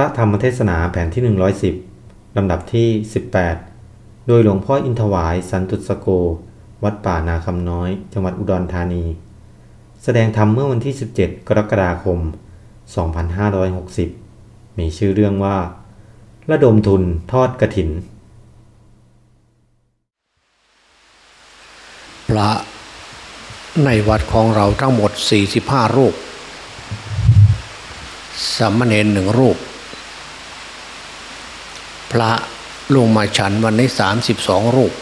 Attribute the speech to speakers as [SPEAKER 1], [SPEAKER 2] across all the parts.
[SPEAKER 1] ระธรรมเทศนาแผ่นที่ 110 ลำดับที่ 18 โดยหลวงพ่ออินทวายสันตุสโก วัดป่านาคำน้อย จังหวัดอุดรธานี แสดงธรรมเมื่อวันที่ 17 กรกฎาคม 2560 มีชื่อเรื่องว่า ระดมทุนทอดกระถิน
[SPEAKER 2] พระในวัดของเราทั้งหมด 45 รูปสามเณรหนึ่งรูป พระลงมาฉันวันนี้32รูป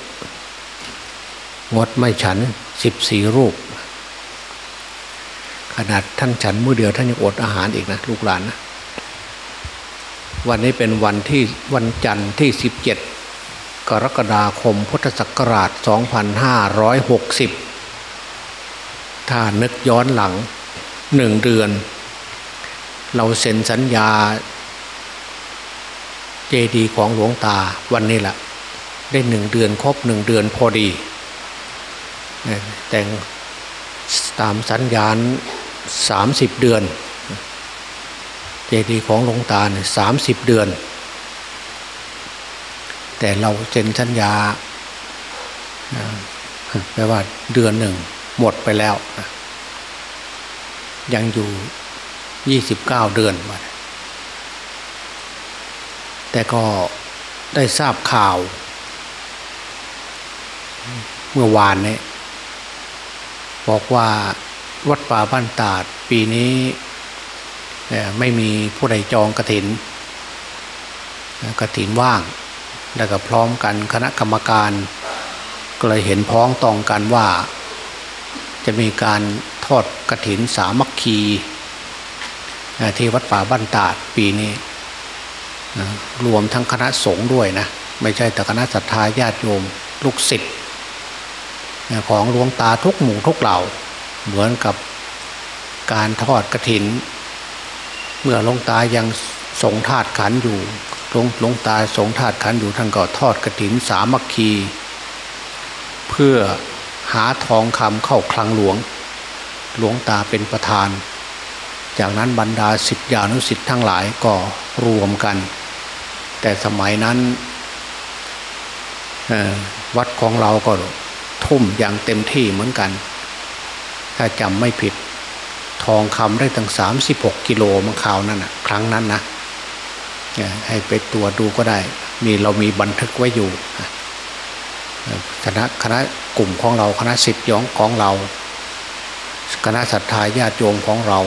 [SPEAKER 2] งดไม่ฉัน14รูป ขนาดท่านฉันมื้อเดียวท่านยังอดอาหารอีกนะลูกหลานนะวันนี้เป็นวันที่วันจันทร์ที่17กรกฎาคมพุทธศักราช 2560 ถ้านึกย้อนหลังหนึ่งเดือน เราเซ็นสัญญา เจดีย์ของหลวงตาวันนี้แหละได้หนึ่งเดือนครบหนึ่งเดือนพอดี แต่งตามสัญญาณสามสิบเดือน เจดีย์ของหลวงตาเนี่ยสามสิบเดือน แต่เราเซ็นสัญญาแปลว่าเดือนหนึ่งหมดไปแล้ว ยังอยู่ยี่สิบเก้าเดือน แต่ก็ได้ทราบข่าว เมื่อวานนี้บอกว่าวัดป่าบ้านตาดปีนี้ไม่มีผู้ใดจองกระถินกระถินว่าง แล้วก็พร้อมกันคณะกรรมการ ก็เลยเห็นพ้องต้องกันว่า จะมีการทอดกระถินสามัคคีที่วัดป่าบ้านตาดปีนี้ รวมทั้งคณะสงฆ์ด้วยนะไม่ใช่แต่คณะศรัทธาญาติโยมลูกศิษย์ของหลวงตาทุกหมู่ทุกเหล่า เหมือนกับการทอดกระถิน เมื่อหลวงตายังสงธาตุขันอยู่หลวงลงตาสงธาตุขันอยู่ท่านก็ทอดกระถินสามัคคี เพื่อหาทองคำเข้าคลังหลวง หลวงตาเป็นประธาน จากนั้นบรรดาสิทธิานุสิทธิ์ทั้งหลายก็รวมกัน แต่สมัยนั้นวัดของเราก็ทุ่มอย่างเต็มที่เหมือนกัน ถ้าจำไม่ผิด ทองคำได้ตั้งสามสิบหกกิโลมังคราวนั้นนะครั้งนั้นนะให้ไปตัวดูก็ได้ มีเรามีบันทึกไว้อยู่คณะคณะกลุ่มของเราคณะสิทธิยองของเรา คณะศรัทธาญาติโยมของเรา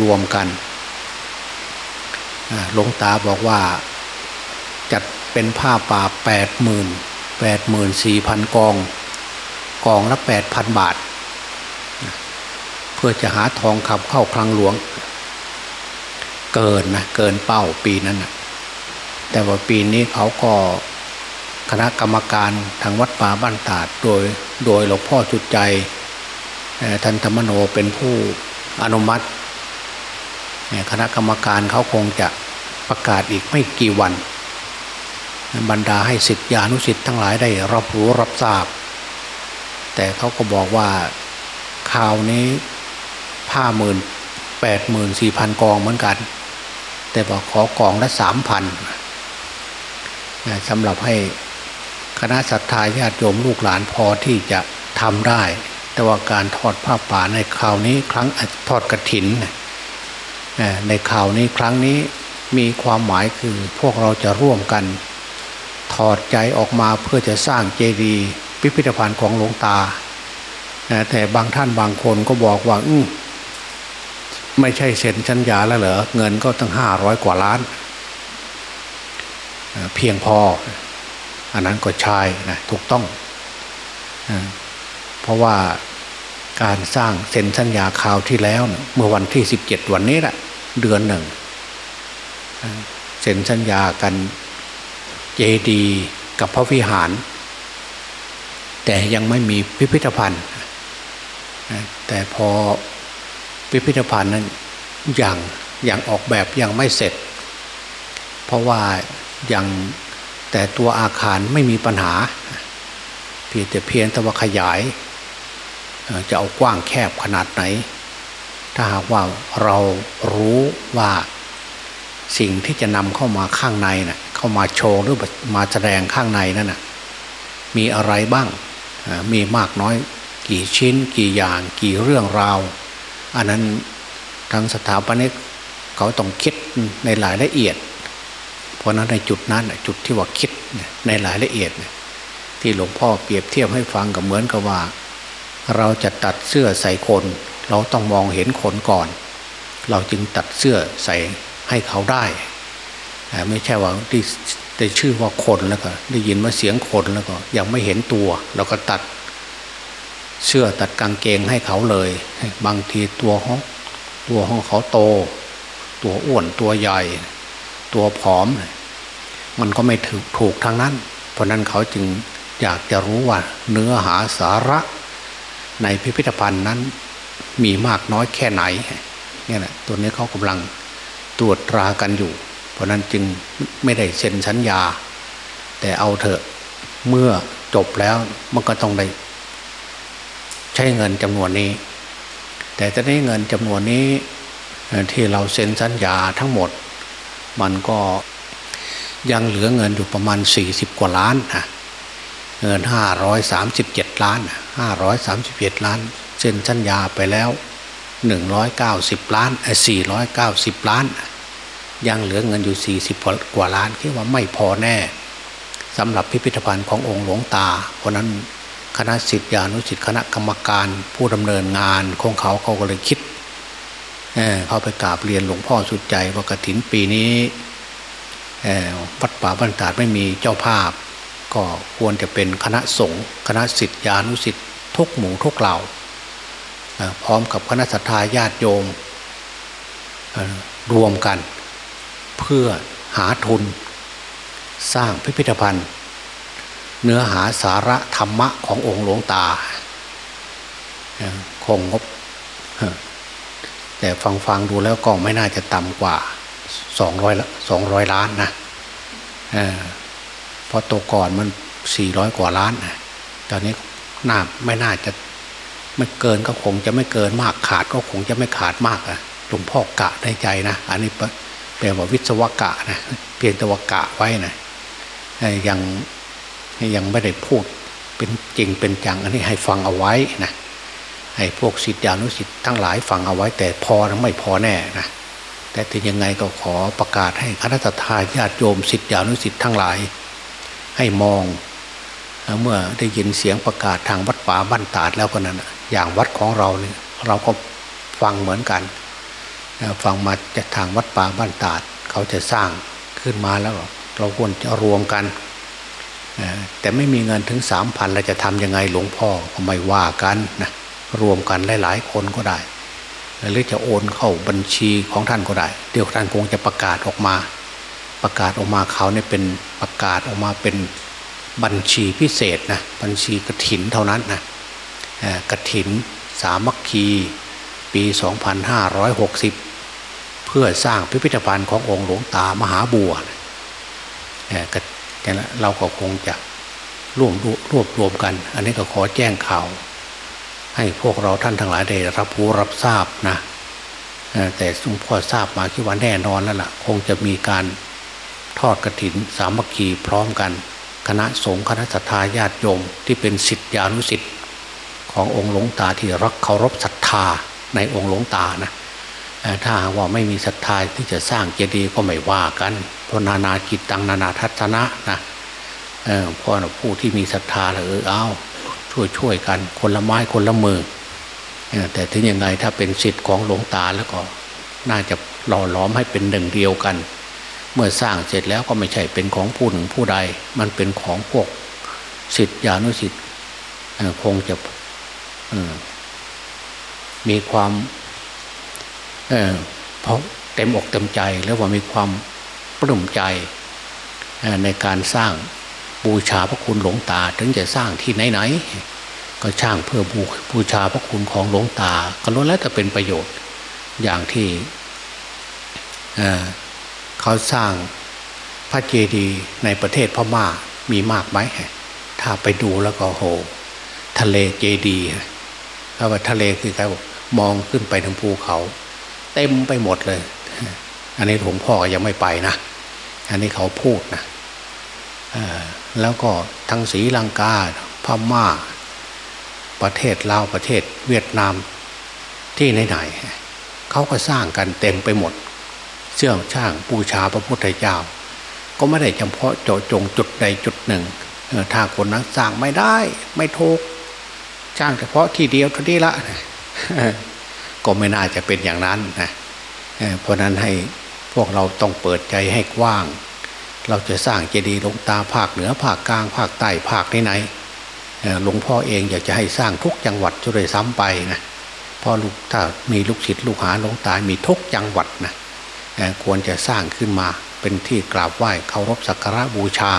[SPEAKER 2] รวมกันหลวงตาบอกว่า เป็นผ้าป่าแปดหมื่นแปดหมื่นสี่พันกอง กองละแปดพันบาท เพื่อจะหาทองคำเข้าคลังหลวง เกินนะเกินเป้าปีนั้นนะแต่ว่าปีนี้เขาก็คณะกรรมการทางวัดป่าบ้านตาดโดยโดยหลวงพ่อจุดใจท่านธรรมโนเป็นผู้อนุมัติคณะกรรมการเขาคงจะประกาศอีกไม่กี่วัน บรรดาให้สิทธิานุสิทธิ์ทั้งหลายได้รับรู้รับทราบ แต่เขาก็บอกว่าข่าวนี้ผ้าหมื่นแปดหมื่นสี่พันกองเหมือนกัน แต่บอกขอกองละสามพันสำหรับให้คณะศรัทธาญาติโยมลูกหลานพอที่จะทำได้ แต่ว่าการทอดผ้าป่าในคราวนี้ครั้งทอดกระถินในข่าวนี้ครั้งนี้มีความหมายคือพวกเราจะร่วมกัน ถอดใจออกมาเพื่อจะสร้างเจดีย์พิพิธภัณฑ์ของหลวงตา แต่บางท่านบางคนก็บอกว่าอืไม่ใช่เซ็นสัญญาแล้วเหรอเงินก็ตั้งห้าร้อยกว่าล้าน เพียงพอ อันนั้นก็ใช่นะถูกต้องเพราะว่าการสร้างเซ็นสัญญาข่าวที่แล้วเมื่อวันที่สิบเจ็ดวันนี้แหละเดือนหนึ่งเซ็นสัญญากัน เจดีกับพระวิหาร แต่ยังไม่มีพิพิธภัณฑ์ แต่พอพิพิธภัณฑ์นั้นยังยังออกแบบยังไม่เสร็จ เพราะว่ายังแต่ตัวอาคารไม่มีปัญหา เพียงแต่เพียงแต่ว่าขยาย จะเอากว้างแคบขนาดไหน ถ้าหากว่าเรารู้ว่าสิ่งที่จะนำเข้ามาข้างในนะ่ะ เข้ามาโชว์หรือมาแสดงข้างในนั่นนะ่ะมีอะไรบ้างมีมากน้อยกี่ชิ้น กี่อย่างกี่เรื่องราว อันนั้นทางสถาปนิกเขาต้องคิดในรายละเอียด เพราะนั้นในจุดนั้นจุดที่ว่าคิดในรายละเอียด ที่หลวงพ่อเปรียบเทียบให้ฟังกับเหมือนกับว่า เราจะตัดเสื้อใส่คน เราต้องมองเห็นคนก่อน เราจึงตัดเสื้อใส่ให้เขาได้ ไม่ใช่ว่าที่ได้ชื่อว่าคนแล้วก็ได้ยินว่าเสียงคนแล้วก็ยังไม่เห็นตัว เราก็ตัดเสื้อตัดกางเกงให้เขาเลย บางทีตัวเขาตัวของเขาโต ตัวอ้วนตัวใหญ่ ตัวผอม มันก็ไม่ถูกถูกทางนั้น เพราะนั้นเขาจึงอยากจะรู้ว่าเนื้อหาสาระในพิพิธภัณฑ์นั้นมีมากน้อยแค่ไหนเนี่ยแหละตัวนี้เขากำลังตรวจตรากันอยู่ ราะนั้นจึงไม่ได้เซ็นสัญญา แต่เอาเถอะเมื่อจบแล้วมันก็ต้องได้ ใช้เงินจำนวนนี้ แต่จะได้เงินจำนวนนี้ที่เราเซ็นสัญญาทั้งหมด มันก็ยังเหลือเงินอยู่ประมาณ 40 กว่าล้านนะเงิน 537 ล้าน 537 ล้าน เซ็นสัญญาไปแล้ว 190 ล้านไอ้490 ล้าน ยังเหลือเงินอยู่ 40 กว่าล้านคิดว่าไม่พอแน่สำหรับพิพิธภัณฑ์ขององค์หลวงตา เพราะนั้นคณะสิทธิานุสิทธิคณะกรรมการผู้ดำเนินงานของเขาเขาก็เลยคิดเเขาไปกราบเรียนหลวงพ่อสุดใจว่ากระถินปีนี้วัดป่าบรรดาดไม่มีเจ้าภาพ ก็ควรจะเป็นคณะสงฆ์คณะสิทธิานุสิทธิทุกหมู่ทุกเหล่าพร้อมกับคณะสัตยาญาติโยมรวมกัน เพื่อหาทุน สร้างพิพิธภัณฑ์ เนื้อหาสาระธรรมะขององค์หลวงตาคงงบ แต่ฟังฟังดูแล้วก็ไม่น่าจะต่ำกว่าสองร้อยสองร้อยล้านนะเพราะตัวก่อนมันสี่ร้อยกว่าล้านนะตอนนี้น่าไม่น่าจะไม่เกินก็คงจะไม่เกินมากขาดก็คงจะไม่ขาดมากอะหลวงพ่อกะในใจนะ อันนี้ แปลว่าวิศวกะนะเพียงตวกะไว้นะยังยังไม่ได้พูดเป็นจริงเป็นจังอันนี้ให้ฟังเอาไว้นะให้พวกสิทธิอนุสิทธิ์ทั้งหลายฟังเอาไว้ แต่พอไม่พอแน่นะแต่ถึงยังไงก็ขอประกาศให้คณะทาญาติโยมสิทธิอนุสิทธิ์ทั้งหลาย ให้มองเมื่อได้ยินเสียงประกาศทางวัดป่าบ้านตาดแล้วก็นั้นอย่างวัดของเราเนี่ยเราก็ฟังเหมือนกัน ฟังมาจากทางวัดป่าบ้านตาด เขาจะสร้างขึ้นมาแล้วเราควรจะรวมกัน แต่ไม่มีเงินถึงสามพันเราจะทำยังไงหลวงพ่อก็ไม่ว่ากันนะรวมกันหลาย ๆ คนก็ได้ หรือจะโอนเข้าบัญชีของท่านก็ได้ เดี๋ยวท่านคงจะประกาศออกมา ประกาศออกมาเขาเนี่ยเป็นประกาศออกมาเป็นบัญชีพิเศษนะบัญชีกระถินเท่านั้นนะกระถินสามัคคี ปี 2560เพื่อสร้างพิพิธภัณฑ์ขององค์หลวงตามหาบัวเนี่ยเราก็คงจะร่วมรวบรวมกัน อันนี้ก็ขอแจ้งข่าว ให้พวกเราท่านทั้งหลายได้รับรู้รับทราบนะแต่หลวงพ่อทราบมาคิดว่าแน่นอนแล้วล่ะ คงจะมีการทอดกระถินสามัคคีพร้อมกัน คณะสงฆ์คณะสัตยาญาติโยมที่เป็นสิทธิานุสิทธิ์ขององค์หลวงตาที่รักเคารพศรัทธาในองค์หลวงตานะ ถ้าว่าไม่มีศรัทธาที่จะสร้างเจดีย์ก็ไม่ว่ากันเพราะนานาจิตตังนานาทัศนะนะเพราะผู้ที่มีศรัทธาเออเอาช่วยช่วยกันคนละไม้คนละมือแต่ถึงยังไงถ้าเป็นสิทธิ์ของหลวงตาแล้วก็น่าจะหล่อล้อมให้เป็นหนึ่งเดียวกัน เมื่อสร้างเสร็จแล้วก็ไม่ใช่เป็นของผู้หนึ่งผู้ใด มันเป็นของพวกสิทธิานุสิทธิ์คงจะมีความ เพราะเต็มอกเต็มใจแล้วว่ามีความปลื้มใจในการสร้างบูชาพระคุณหลวงตา ถึงจะสร้างที่ไหนๆก็ช่างเพื่อบูบูชาพระคุณของหลวงตา ก็ล้วนแล้วจะเป็นประโยชน์อย่างที่เขาสร้างพระเจดีย์ในประเทศพม่ามีมากไหมถ้าไปดูแล้วก็โห ทะเลเจดีย์ถ้าว่าทะเลคือใครมองขึ้นไปทางภูเขา เต็มไปหมดเลย อันนี้หลวงพ่อยังไม่ไปนะ อันนี้เขาพูดนะแล้วก็ทั้งศรีลังกาพม่า ประเทศลาวประเทศเวียดนามที่ไหนๆเขาก็สร้างกันเต็มไปหมดเชื่อช่างบูชาพระพุทธเจ้า ก็ไม่ได้เฉพาะเจาะจงจุดใดจุดหนึ่งถ้าคนนั้นสร้างไม่ได้ ไม่ถูกจ้างเฉพาะที่เดียวเท่านี้ละ ก็ไม่น่าจะเป็นอย่างนั้นนะเพราะนั้นให้พวกเราต้องเปิดใจให้กว้าง เราจะสร้างเจดีย์หลวงตาภาคเหนือภาคกลางภาคใต้ภาคไหนหลวงพ่อเองอยากจะให้สร้างทุกจังหวัดจะได้ซ้ำไปนะพอลูกถ้ามีลูกศิษย์ลูกหาหลวงตา มีทุกจังหวัดนะควรจะสร้างขึ้นมาเป็นที่กราบไหว้เคารพสักการะบูชา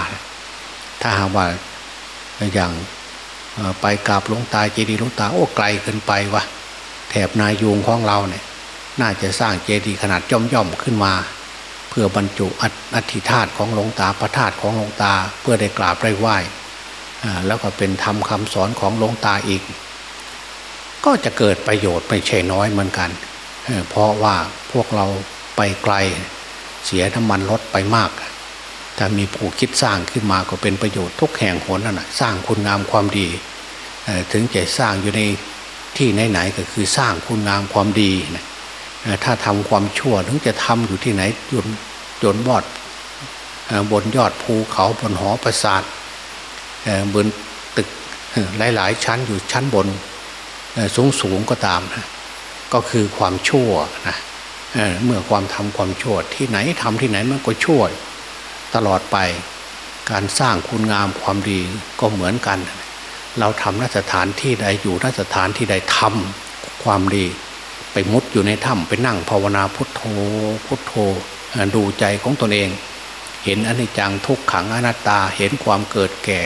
[SPEAKER 2] ถ้าหากว่าอย่างไปกราบหลวงตาเจดีย์หลวงตาโอ้ไกลเกินไปว่ะ แถบนายูงของเราเนี่ยน่าจะสร้างเจดีย์ขนาดย่อมย่อมขึ้นมา เพื่อบรรจุอัฐิธาตุของหลวงตาพระธาตุของหลวงตาเพื่อได้กราบได้ไหว้แล้วก็เป็นธรรมคาสอนของหลวงตาอีก ก็จะเกิดประโยชน์ไม่ใช่น้อยเหมือนกัน เพราะว่าพวกเราไปไกลเสียน้ำมันรถไปมาก ถ้ามีผู้คิดสร้างขึ้นมาก็เป็นประโยชน์ทุกแห่งหนนั่นแหะสร้างคุณงามความดี ถึงจะสร้างอยู่ใน ที่ไหนๆก็คือสร้างคุณงามความดีนะถ้าทำความชั่วถึงจะทำอยู่ที่ไหนจนจนบอดบนยอดภูเขาบนหอประสาทบนตึกหลายๆชั้นอยู่ชั้นบนสูงๆก็ตามนะก็คือความชั่วนะเเมื่อความทำความชั่วที่ไหนทำที่ไหนมันก็ชั่วตลอดไป การสร้างคุณงามความดีก็เหมือนกัน เราทำนสถานที่ใดอยู่นสถานที่ใดทำความดี ไปมุดอยู่ในถ้ำไปนั่งภาวนาพุทโธพุทโธดูใจของตนเอง เห็นอนิจจังทุกขังอนัตตาเห็นความเกิดแก่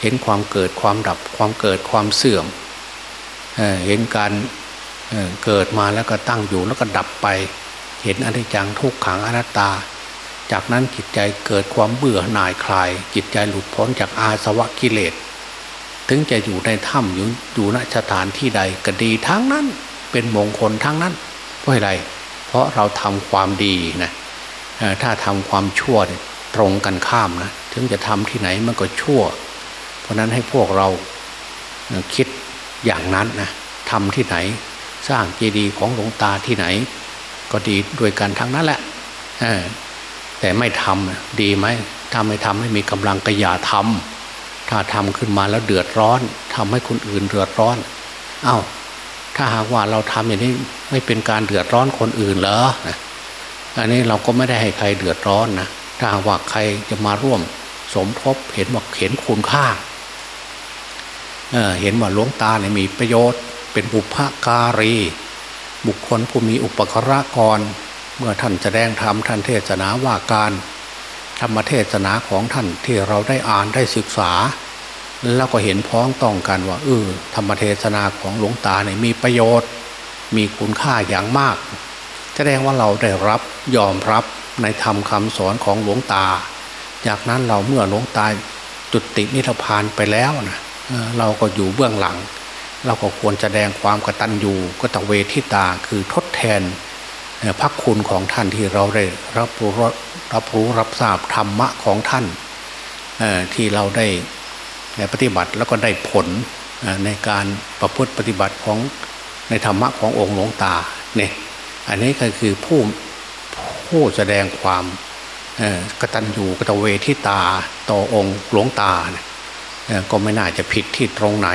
[SPEAKER 2] เห็นความเกิดความดับความเกิดความเสื่อมเห็นการเกิดมาแล้วก็ตั้งอยู่แล้วก็ดับไป เห็นอนิจจังทุกขังอนัตตา จากนั้นจิตใจเกิดความเบื่อหน่ายคลาย จิตใจหลุดพ้นจากอาสวะกิเลส ถึงจะอยู่ในถ้ำอยู่อยู่ณสถานที่ใดก็ดีทั้งนั้น เป็นมงคลทั้งนั้น เพราะอะไร เพราะเราทำความดีนะถ้าทำความชั่วตรงกันข้ามนะถึงจะทำที่ไหนมันก็ชั่ว เพราะนั้นให้พวกเราคิดอย่างนั้นนะทำที่ไหน สร้างเจดีย์ของหลวงตาที่ไหน ก็ดีด้วยกันทั้งนั้นแหละแต่ไม่ทำดีไหมถ้าไม่ทำให้มีกำลังกระยาทำ ถ้าทำขึ้นมาแล้วเดือดร้อนทำให้คนอื่นเดือดร้อน เอา้า ถ้าหากว่าเราทำอย่างนี้ไม่เป็นการเดือดร้อนคนอื่นเหรออันนี้เราก็ไม่ได้ให้ใครเดือดร้อนนะถ้าหากว่าใครจะมาร่วม สมทบเห็นว่าเห็นคุณค่าเเห็นว่าหลวงตาเนี่ยมีประโยชน์ เป็นบุพการี บุคคลผู้มีอุปกรกรเมื่อท่านแสดงธรรมท่านเทศนาว่าการ ธรรมเทศนาของท่านที่เราได้อ่านได้ศึกษา แล้วก็เห็นพ้องต้องกันว่าเออธรรมเทศนาของหลวงตาเนี่ยมีประโยชน์ มีคุณค่าอย่างมากแสดงว่าเราได้รับยอมรับในธรรมคำสอนของหลวงตา จากนั้นเราเมื่อหลวงตาจุดตินิพพานไปแล้วนะเราก็อยู่เบื้องหลัง เราก็ควรแสดงความกตัญญูกตเวทิตาคือทดแทนพระคุณของท่านที่เราได้รับ รับรู้รับทราบธรรมะของท่านที่เราได้ปฏิบัติแล้วก็ได้ผลในการประพฤติปฏิบัติของในธรรมะขององค์หลวงตาเนี่ยอันนี้ก็คือผู้ผู้แสดงความกตัญญูกตเวทิตาต่อองค์หลวงตาเนี่ยก็ไม่น่าจะผิดที่ตรงไหน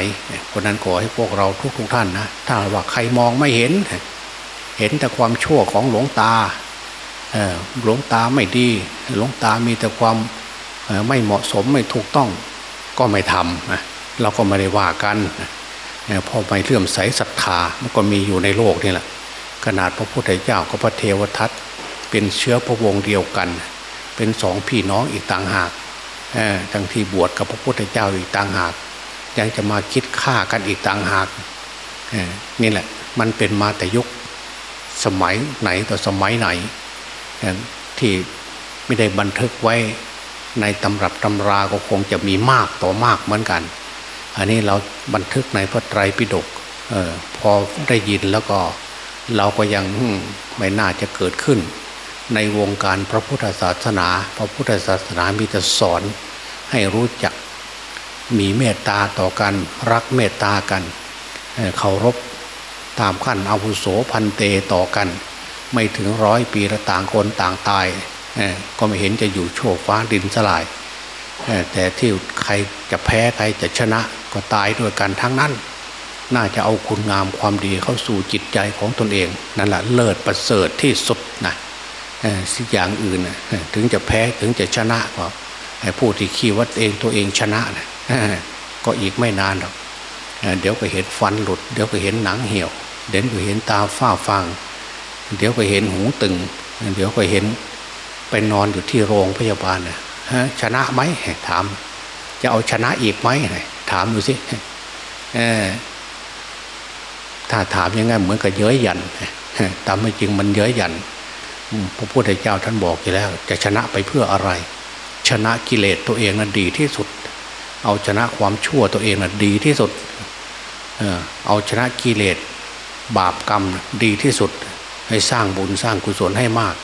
[SPEAKER 2] เพราะนั้นขอให้พวกเราทุกๆทท่านนะถ้าว่าใครมองไม่เห็น เห็นแต่ความชั่วของหลวงตา หลวงตาไม่ดีหลวงตามีแต่ความไม่เหมาะสมไม่ถูกต้องก็ไม่ทำเราก็ไม่ได้ว่ากันพอไม่เลื่อมใสศรัทธามันก็มีอยู่ในโลกนี่แหละ ขนาดพระพุทธเจ้ากับพระเทวทัตเป็นเชื้อพระวงศ์เดียวกัน เป็นสองพี่น้องอีกต่างหากทั้งที่บวชกับพระพุทธเจ้าอีกต่างหาก ยังจะมาคิดฆ่ากันอีกต่างหากนี่แหละ มันเป็นมาแต่ยุคสมัยไหนต่อสมัยไหน ที่ไม่ได้บันทึกไว้ในตำรับตำราก็คงจะมีมากต่อมากเหมือนกัน อันนี้เราบันทึกในพระไตรปิฎกออพอได้ยินแล้วก็เราก็ยังไม่น่าจะเกิดขึ้น ในวงการพระพุทธศาสนา พระพุทธศาสนามีแต่สอนให้รู้จักมีเมตตาต่อกันรักเมตตากันเคารพตามขั้นอาวุโสพันเตต่อกัน ไม่ถึงร้อยปีละต่างคนต่างตายก็ไม่เห็นจะอยู่โชคฟ้าดินสลายแต่ที่ใครจะแพ้ใครจะชนะก็ตายด้วยกันทั้งนั้น น่าจะเอาคุณงามความดีเข้าสู่จิตใจของตนเอง นั่นแหละเลิศประเสริฐที่สุดนะสิ่งอย่างอื่นถึงจะแพ้ถึงจะชนะก็ผู้ที่ขี้วัดเองตัวเองชนะนะก็อีกไม่นานหรอกเดี๋ยวก็เห็นฟันหลุด เดี๋ยวก็เห็นหนังเหี่ยว เดี๋ยวก็เห็นตาฝ้าฟาง เดี๋ยวก็เห็นหูตึง เดี๋ยวก็เห็นไปนอนอยู่ที่โรงพยาบาลนะชนะไหมถาม จะเอาชนะอีกไหมถามดูสิถ้าถามยังไงเหมือนกับเย้ยยันตามไม่จริงมันเย้ยยันพระพุทธเจ้าท่านบอกอยู่แล้ว จะชนะไปเพื่ออะไร ชนะกิเลสตัวเองนั้นดีที่สุด เอาชนะความชั่วตัวเองนั้นดีที่สุดเอาชนะกิเลสบาปกรรมดีที่สุด ให้สร้างบุญสร้างกุศลให้มาก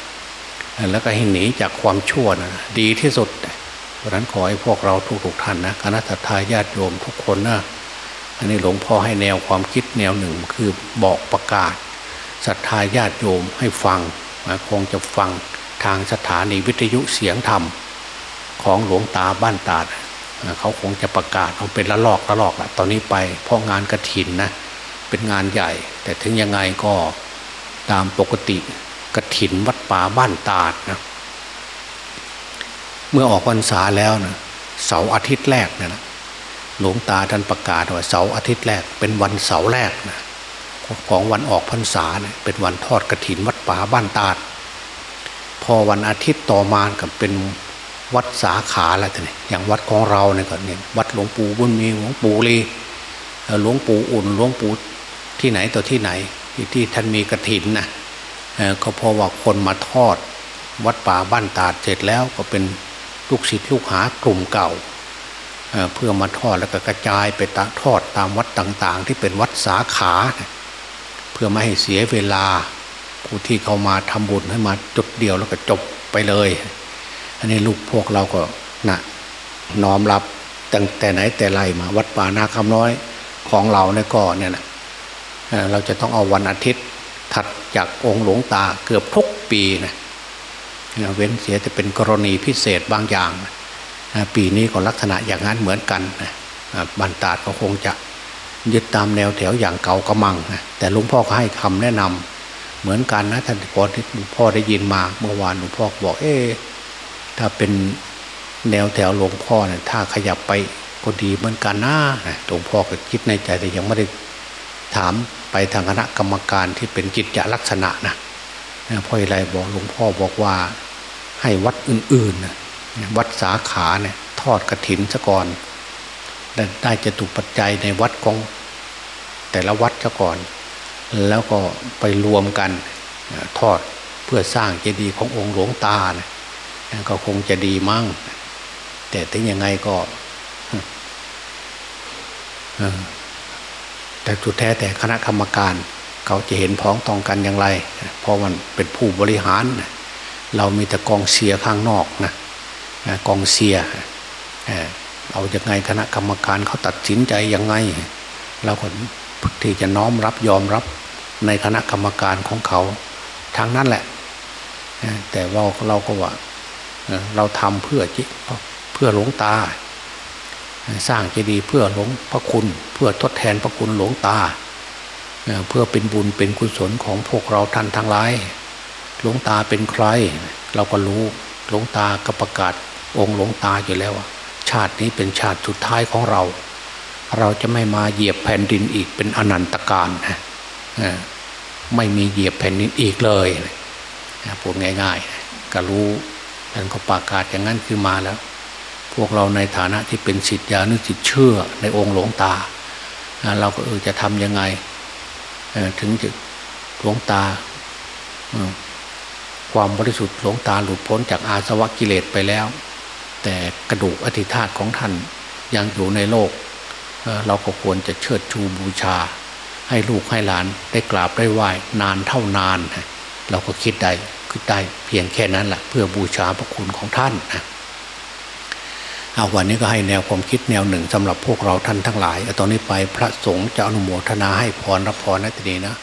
[SPEAKER 2] แล้วก็ให้หนีจากความชั่วนะดีที่สุดเพราะนั้นขอให้พวกเราทุกๆท่านนะคณะทาญาติโยมทุกคนนะอันนี้หลวงพ่อให้แนวความคิดแนวหนึ่งคือบอกประกาศศรัทธาญาติโยมให้ฟังคงจะฟังทางสถานีวิทยุเสียงธรรม ของหลวงตาบ้านตาดเขาคงจะประกาศเอาเป็นละลอกละลอกแหละตอนนี้ไปเพราะงานกระถินนะเป็นงานใหญ่ แต่ถึงยังไงก็ ตามปกติกระถินวัดป่าบ้านตาดนะเมื่อออกพรรษาแล้วนะเสาร์อาทิตย์แรกนะนะหลวงตาท่านประกาศว่าเสาร์อาทิตย์แรกเป็นวันเสาร์แรกนะของวันออกพรรษาเนี่ยเป็นวันทอดกระถินวัดป่าบ้านตาด พอวันอาทิตย์ต่อมากับเป็นวัดสาขาแล้วแต่เนี่ยอย่างวัดของเราเนี่ยก็เนี่ยวัดหลวงปู่บุญมีหลวงปู่ลีหลวงปู่อุ่นหลวงปู่ที่ไหนต่อที่ไหน ที่ที่ท่านมีกระถินนะก็เพราะว่าคนมาทอด วัดป่าบ้านตาดเสร็จแล้วก็เป็นลูกศิษย์ลูกหากลุ่มเก่าเพื่อมาทอดแล้วก็กระจายไปทอดตามวัดต่างๆ ที่เป็นวัดสาขา เพื่อไม่ให้เสียเวลาผู้ที่เขามาทำบุญให้มาจุดเดียวแล้วก็จบไปเลย อันนี้ลูกพวกเราก็นะน้อมรับตั้งแต่ไหนแต่ไรมา วัดป่านาคำน้อยของเราเนี่ยก็เนี่ยนะ เราจะต้องเอาวันอาทิตย์ถัดจากองค์หลวงตาเกือบทุกปีนะเว้นเสียจะเป็นกรณีพิเศษบางอย่าง ปีนี้ก็ลักษณะอย่างนั้นเหมือนกันนะบันตาดก็คงจะยึดตามแนวแถวอย่างเก่ากระมังนะแต่หลวงพ่อก็ให้คำแนะนำเหมือนกันนะท่านพอที่หลวงพ่อได้ยินมาเมื่อวานหลวงพ่อบอกเอ๊ถ้าเป็นแนวแถวหลวงพ่อเนะี่ยถ้าขยับไปก็ดีเหมือนกันนะหลวงพ่อก็คิดในใจแต่ยังไม่ได้ ถามไปทางคณะกรรมการที่เป็นจิจลักษณะนะพ่ออะไรบอกหลวงพ่อบอกว่าให้วัดอื่นๆวัดสาขาเนี่ยทอดกระถินซะก่อน ได้จะถูกปัจจัยในวัดของแต่ละวัดซะก่อน แล้วก็ไปรวมกันทอดเพื่อสร้างเจดีย์ขององค์หลวงตาเนี่ยก็คงจะดีมั่ง แต่ถึงยังไงก็ แต่สุดแท้แต่คณะกรรมการ เขาจะเห็นพ้องต้องกันอย่างไร เพราะมันเป็นผู้บริหาร เรามีแต่กองเสียข้างนอกนะกองเสียเอาอย่างไงคณะกรรมการเขาตัดสินใจยังไง เราก็ที่จะน้อมรับยอมรับในคณะกรรมการของเขาทางนั้นแหละ แต่ว่าเราก็ว่าเราทำเพื่อจิเพื่อหลวงตา สร้างเจดีย์เพื่อหลวงพระคุณ เพื่อทดแทนพระคุณหลวงตา เพื่อเป็นบุญเป็นกุศลของพวกเราท่านทั้งหลายหลวงตาเป็นใคร เราก็รู้หลวงตาก็ประกาศองค์หลวงตาอยู่แล้วชาตินี้เป็นชาติสุดท้ายของเรา เราจะไม่มาเหยียบแผ่นดินอีกเป็นอนันตการนะไม่มีเหยียบแผ่นดินอีกเลยพูดง่าย ๆก็รู้ท่านก็ประกาศอย่างนั้นคือมาแล้ว พวกเราในฐานะที่เป็นสิทธิานุสิทธิเชื่อในองค์หลวงตา เราก็เออจะทำยังไงถึงจะหลวงตาความบริสุทธิ์หลวงตาหลุดพ้นจากอาสวะกิเลสไปแล้ว แต่กระดูกอธิธาตของท่านยังอยู่ในโลก เราก็ควรจะเชิดชูบูชา ให้ลูกให้หลานได้กราบได้ไหว้นานเท่านาน เราก็คิดได้คือได้เพียงแค่นั้นแหละเพื่อบูชาพระคุณของท่านนะ เอาวันนี้ก็ให้แนวความคิดแนวหนึ่งสำหรับพวกเราท่านทั้งหลายเอาตอนนี้ไปพระสงฆ์จะอนุโมทนาให้พรรับพรนะทีนี้นะ